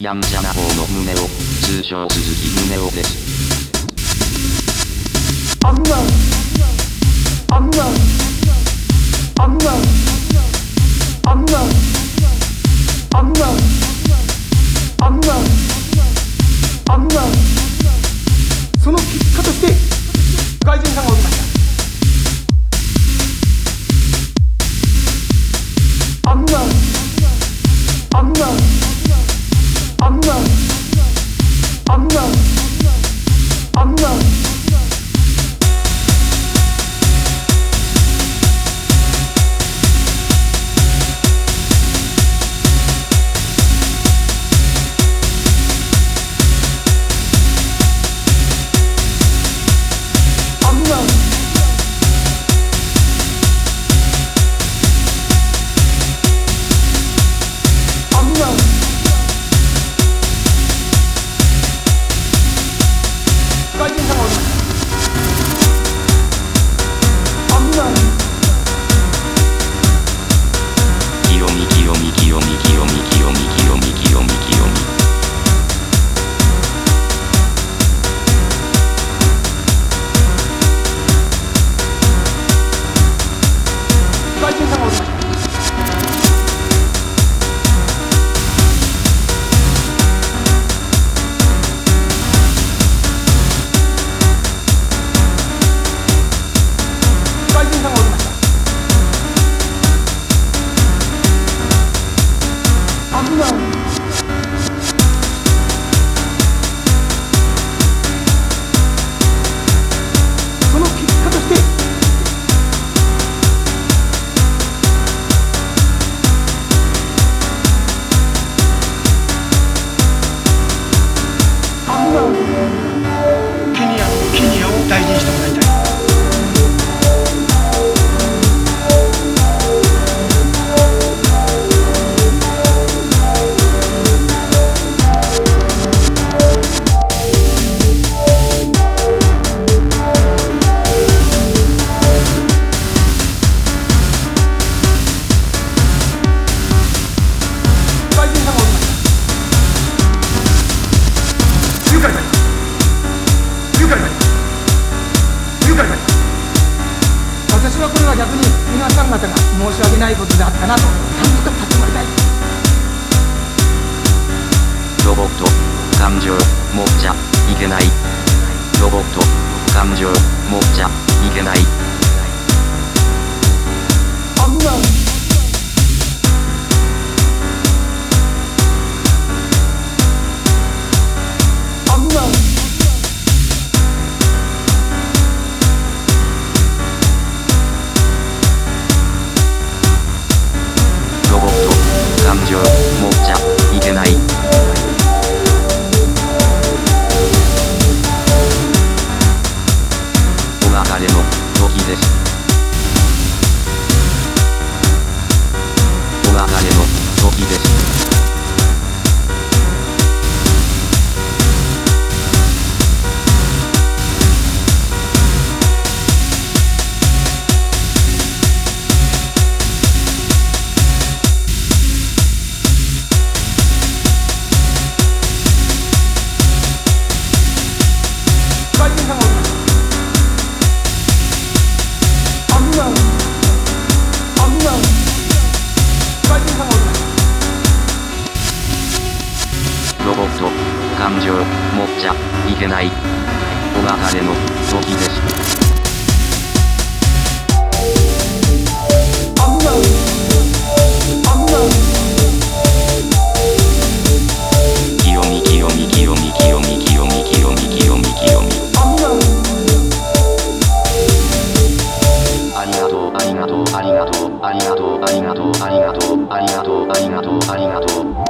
やんちゃな方の胸を、通称鈴木胸をです。はこれは逆に皆さん方が申し訳ないことであったなと感じと立ち回り。たいロボット感情もちゃいけない。ロボット感情もちゃいけない。感情、持っちゃいけない。お別れの時です。ありがとう、ありがとう、ありがとう、ありがとう、ありがとう、ありがとう、ありがとう。